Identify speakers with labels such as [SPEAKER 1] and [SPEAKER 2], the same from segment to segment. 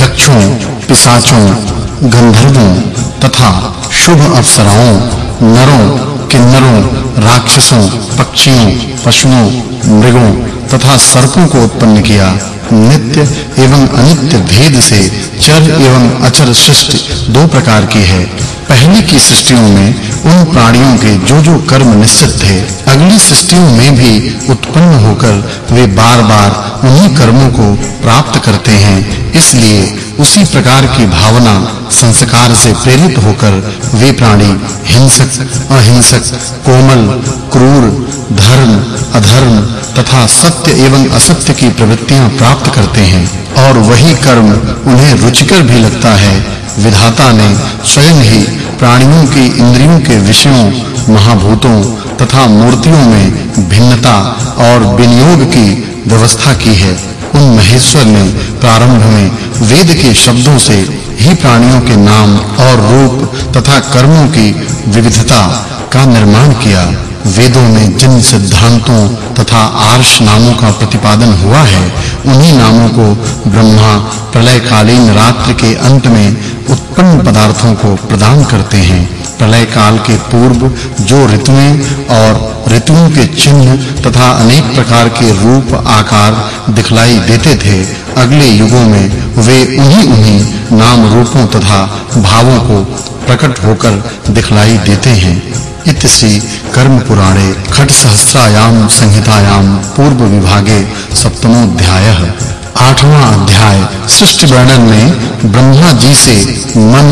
[SPEAKER 1] यक्षों, पिशाचों, गंधर्वों तथा शुभ अप्सराओं, नरों, किन्नरों, राक्षसों, पक्षियों, पशुओं, मृगों तथा सर्पों को उत्पन्न किया। नित्य एवं अनित्य भेद से चर एवं अचर सृष्टि दो प्रकार की है। पहले की सृष्टियों में उन प्राणियों के जो जो कर्म निश्चित थे, अगली सृष्टियों में भी उत्पन्न होकर वे बार-बार उन्हीं कर्मों को प्राप्त करते हैं, इसलिए उसी प्रकार की भावना संस्कार से प्रेरित होकर वे प्राणी हिंसक, अहिंसक, कोमल, क्रूर, धर्म, अधर्म तथा सत्य एवं असत्य की प्रवृत्तियाँ प्राप्त करते हैं। और वही कर्म उन्हें रुचिकर भी लगता है। विधाता ने स्वयं ही प्राणियों की इंद्रियों के विषयों, महाभूतों तथा मूर्तियों में भिन्नता और विनियोग की व्यवस्था की है। उन महेश्वर ने प्रारंभ में वेद के शब्दों से ही प्राणियों के नाम और रूप तथा कर्मों की विविधता का निर्माण किया। वेदों में जिन सिद्धांतों तथा आर्ष नामों का प्रतिपादन हुआ है, उन्हीं नामों को ब्रह्मा प्रलय कालीन रात्रि के अंत में उत्पन्न पदार्थों को प्रदान करते हैं। प्रलय काल के पूर्व जो ऋतुएँ और ऋतुओं के चिन्ह तथा अनेक प्रकार के रूप, आकार दिखलाई देते थे, अगले युगों में वे उन्हीं उन्हीं नाम रूपों तथा भावों को प्रकट होकर दिखलाई देते हैं। इति श्री कर्म पुराणे खट सहस्रायाम संहितायाम पूर्व विभागे सप्तमो अध्यायः आठवां अध्याय सृष्टि वर्णन में ब्रह्मा जी से मन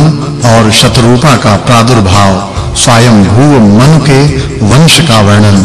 [SPEAKER 1] और शतरूपा का प्रादुर्भाव, स्वयं भूव मन के वंश का वर्णन,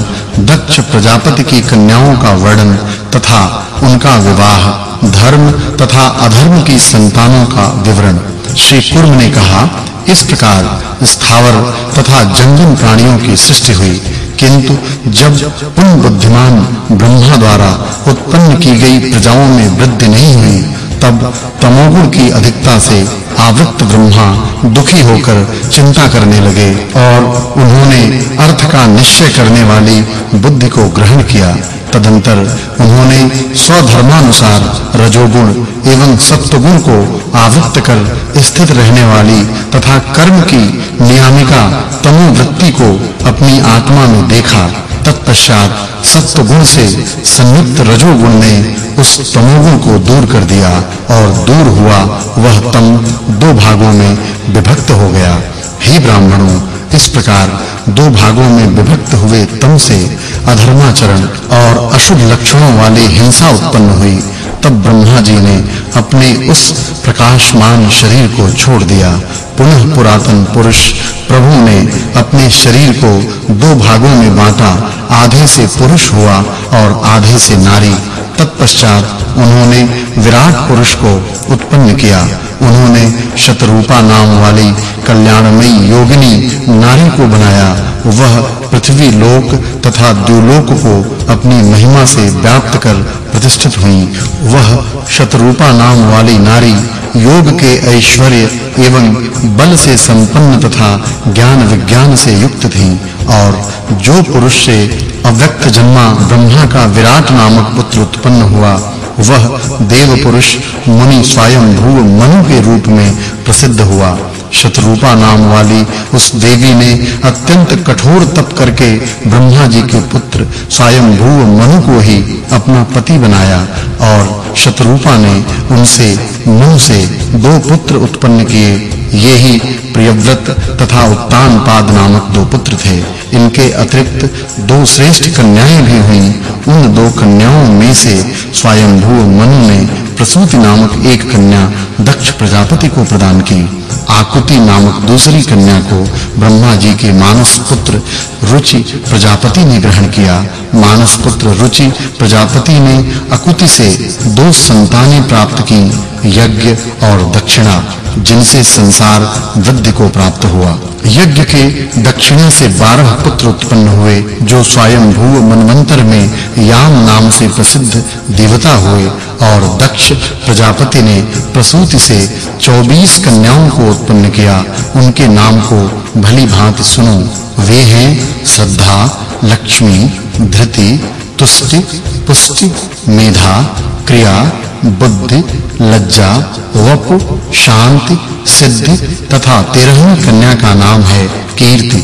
[SPEAKER 1] दक्ष प्रजापति की कन्याओं का वर्णन तथा उनका विवाह, धर्म तथा अधर्म की संतानों का विवरण। श्री कुर्म ने कहा, इस प्रकार स्थावर तथा जंगम प्राणियों की सृष्टि हुई। किंतु जब उन बुद्धिमान ब्रह्मा द्वारा उत्पन्न की गई प्रजाओं में वृद्धि नहीं हुई, तब तमोगुण की अधिकता से आवृत्त ब्रह्मा दुखी होकर चिंता करने लगे और उन्होंने अर्थ का निश्चय करने वाली बुद्धि को ग्रहण किया। तदंतर उन्होंने स्वधर्मानुसार रजोगुण एवं सत्वगुण को आवृत्त कर स्थित रहने वाली तथा कर्म की नियामिका तमो वृत्ति को अपनी आत्मा में देखा, तत्पश्चात सत्वगुण से संयुक्त रजोगुण ने उस तमोगुण को दूर कर दिया और दूर हुआ, वह तम दो भागों में विभक्त हो गया। हे ब्राह्मणों इस प्रकार दो भागों में विभक्त हुए तम से अधर्माचरण और अशुभ लक्षणों वाली हिंसा उत्पन्न हुई। तब ब्रह्मा जी ने अपने उस प्रकाशमान शरीर को छोड़ दिया। पुनः पुरातन पुरुष प्रभु ने अपने शरीर को दो भागों में बांटा। आधे से पुरुष हुआ और आधे से नारी। तत्पश्चात उन्होंने विराट पुरुष को उत्पन्न किया। उन्होंने शतरूपा नाम वाली कल्याणमयी योगिनी नारी को बनाया। वह पृथ्वी लोक तथा द्युलोक को अपनी महिमा से व्याप्त कर प्रतिष्ठित हुई। वह शतरूपा नाम वाली नारी योग के ऐश्वर्य एवं बल से संपन्न तथा ज्ञान विज्ञान से युक्त थी और जो पुरुष से अव्यक्त जन्मा ब्रह्मा का विराट नामक पुत्र उत्पन्न हुआ। वह देव पुरुष मुनि स्वयं भू मनु के रूप में प्रसिद्ध हुआ। शतरूपा नाम वाली उस देवी ने अत्यंत कठोर तप करके ब्रह्मा जी के पुत्र स्वयं भू मनु को ही अपना पति बनाया और शतरूपा ने उनसे मुँह से दो पुत्र उत्पन्न किए। ये ही प्रियव्रत तथा उत्तान पाद नामक दो पुत्र थे। इनके अतिरिक्त दो श्रेष्ठ कन्याएँ भी हुईं। उन दो कन्याओं में से स्वयंभू मनु ने प्रसूति नामक एक कन्या दक्ष प्रजापति को प्रदान की। आकुति नामक दूसरी कन्या को ब्रह्मा जी के मानस पुत्र रुचि प्रजापति ने ग्रहण किया। मानस पुत्र रुचि प्रजापति ने अकुति से दो संतानें प्राप्त की, यज्ञ और दक्षिणा। जिनसे संसार वृद्धि को प्राप्त हुआ। यज्ञ के दक्षिणा से 12 पुत्र उत्पन्न हुए, जो स्वयं भू मनवंतर में याम नाम से प्रसिद्ध देवता हुए और दक्ष प्रजापति ने प्रसूति से 24 कन्याओं को उत्पन्न किया। उनके नाम को भली भांति सुनो। वे हैं श्रद्धा, लक्ष्मी, धृति, तुष्टि, पुष्टि, मेधा क्रिया, बुद्धि, लज्जा, वपु, शांति, सिद्धि तथा तेरहवीं कन्या का नाम है कीर्ति।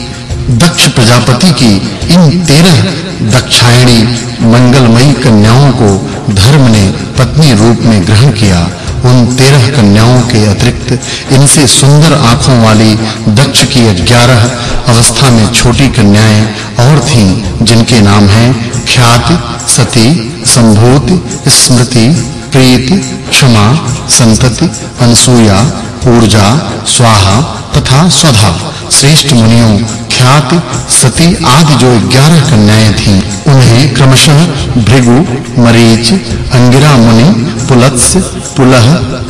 [SPEAKER 1] दक्ष प्रजापति की इन तेरह दक्षायणी मंगलमयी कन्याओं को धर्म ने पत्नी रूप में ग्रहण किया। उन तेरह कन्याओं के अतिरिक्त इनसे सुंदर आँखों वाली दक्ष की 11 अवस्था में छोटी कन्याएँ और थीं, जिनके नाम हैं ख्याति, सती, संभूति, स्मृति, प्रीति, क्षमा, संतति, अनसूया, ऊर्जा, स्वाहा तथा स्वधा। श्रेष्ठ मुनियों, ख्याति, सती आदि जो 11 कन्याएँ थीं, उन्हें क्रमशः भृगु, मरीच, अंगिरा मुनि पुलत्स्य पुलह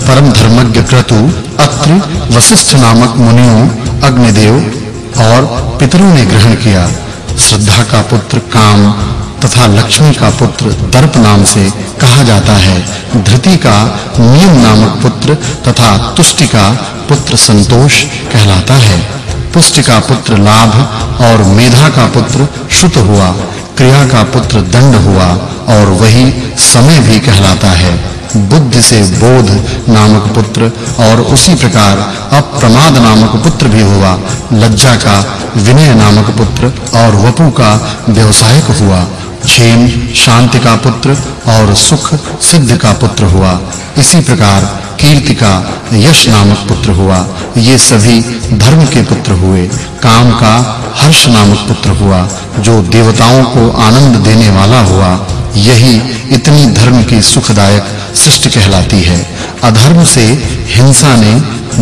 [SPEAKER 1] परम धर्मज्ञ क्रतु अत्रि वशिष्ठ नामक मुनियों, अग्निदेव और पितरों ने ग्रहण किया। श्रद्धा का पुत्र काम तथा लक्ष्मी का पुत्र दर्प नाम से कहा जाता है। धृति का नियम नामक पुत्र तथा तुष्टि का पुत्र संतोष कहलाता है। पुष्टि का पुत्र लाभ और मेधा का पुत्र श्रुत हुआ। क्रिया का पुत्र दंड हुआ और वही समय भी कहलाता है। बुद्धि से बोध नामक पुत्र और उसी प्रकार अप्रमाद नामक पुत्र भी हुआ, लज्जा का विनय नामक पुत्र और वपु का व्यवसायिक हुआ, क्षेम शांति का पुत्र और सुख सिद्ध का पुत्र हुआ। इसी प्रकार कीर्ति का यश नामक पुत्र हुआ। ये सभी धर्म के पुत्र हुए, काम का हर्ष नामक पुत्र हुआ, जो देवताओं को आनंद देने वाला हुआ। यही इतनी धर्म की सुखदायक सृष्टि कहलाती है। अधर्म से हिंसा ने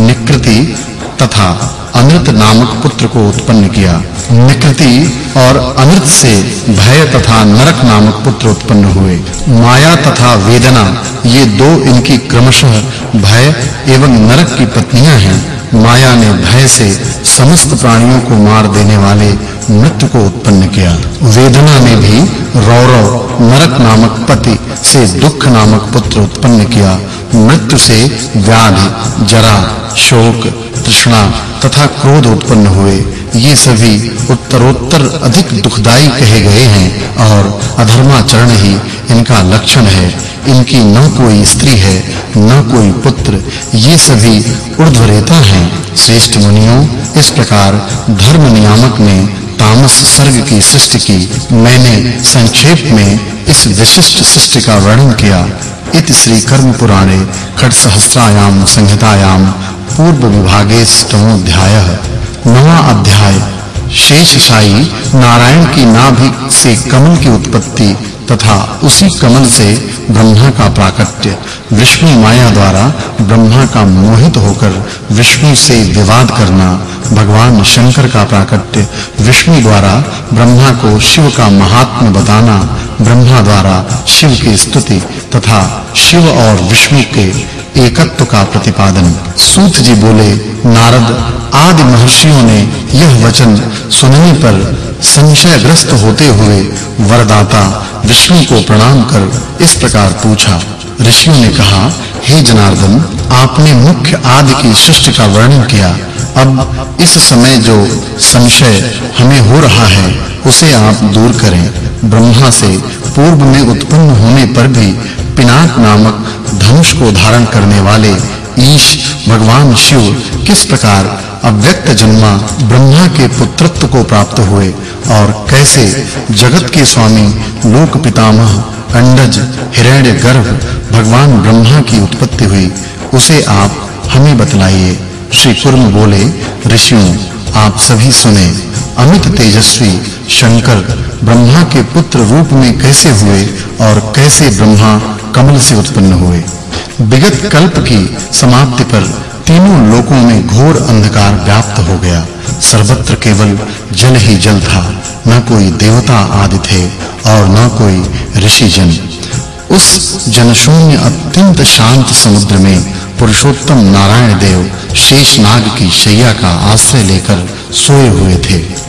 [SPEAKER 1] निकृति तथा अमृत नामक पुत्र को उत्पन्न किया। निकृति और अमृत से भय तथा नरक नामक पुत्र उत्पन्न हुए। माया तथा वेदना, ये दो इनकी क्रमशः भय एवं नरक की पत्नियाँ हैं। माया ने भय से समस्त प्राणियों को मार देने वाले मृत्यु को उत्पन्न किया। वेदना ने भी रौरव, नरक नामक पति से दुख नामक पुत्र उत्पन्न किया। मृत्यु से व्याधि, जरा, शोक, तृष्णा तथा क्रोध उत्पन्न हुए। ये सभी उत्तरोत्तर अधिक दुखदाई कहे गए हैं और अधर्माचरण ही इनका लक्षण है। इनकी न कोई स्त्री है, न कोई पुत्र। ये सभी ऊर्ध्वरेता हैं। श्रेष्ठ मुनियों, इस प्रकार धर्म नियामक ने तामस सर्ग की सृष्टि की, मैंने संक्षेप में इस विशिष्ट सृष्टि का वर्णन किया। इत श्री कर्म पुराणे खट सहस्त्रायाम संहितायाम पूर्व विभागे अध्याय नवा अध्याय। शेषशाही नारायण की नाभि से कमल की उत्पत्ति तथा उसी कमल से ब्रह्मा का प्राकट्य, विष्णु माया द्वारा ब्रह्मा का मोहित होकर विष्णु से विवाद करना, भगवान शंकर का प्राकट्य, विष्णु द्वारा ब्रह्मा को शिव का महात्म्य बताना, ब्रह्मा द्वारा शिव की स्तुति तथा शिव और विष्णु के एकत्व का प्रतिपादन। सूत जी बोले, नारद, आदि महर्षियों ने यह वचन सुनने पर संशयग्रस्त होते हुए वरदाता विष्णु को प्रणाम कर इस प्रकार पूछा। ऋषियों ने कहा, हे जनार्दन, आपने मुख्य आदि की सृष्टि का वर्णन किया। अब इस समय जो संशय हमें हो रहा है, उसे आप दूर करें। ब्रह्मा से पूर्व में उत्पन्न होने पर भी पिनाक नामक धनुष को धारण करने वाले ईश, भगवान शिव किस प्रकार अव्यक्त जन्मा ब्रह्मा के पुत्रत्व को प्राप्त हुए और कैसे जगत के स्वामी लोक पितामह, अंडज हिरण्य गर्भ भगवान ब्रह्मा की उत्पत्ति हुई, उसे आप हमें बतलाइए। श्री कुर्म बोले, ऋषियों, आप सभी सुने, अमित तेजस्वी शंकर ब्रह्मा के पुत्र रूप में कैसे हुए और कैसे ब्रह्मा कमल से उत्पन्न हुए। विगत कल्प की समाप्ति पर तीनों लोकों में घोर अंधकार व्याप्त हो गया। सर्वत्र केवल जल ही जल था, न कोई देवता आदि थे और न कोई ऋषि जन उस जनशून्य अत्यंत शांत समुद्र में पुरुषोत्तम नारायण देव शेष नाग की शैया का आश्रय लेकर सोए हुए थे।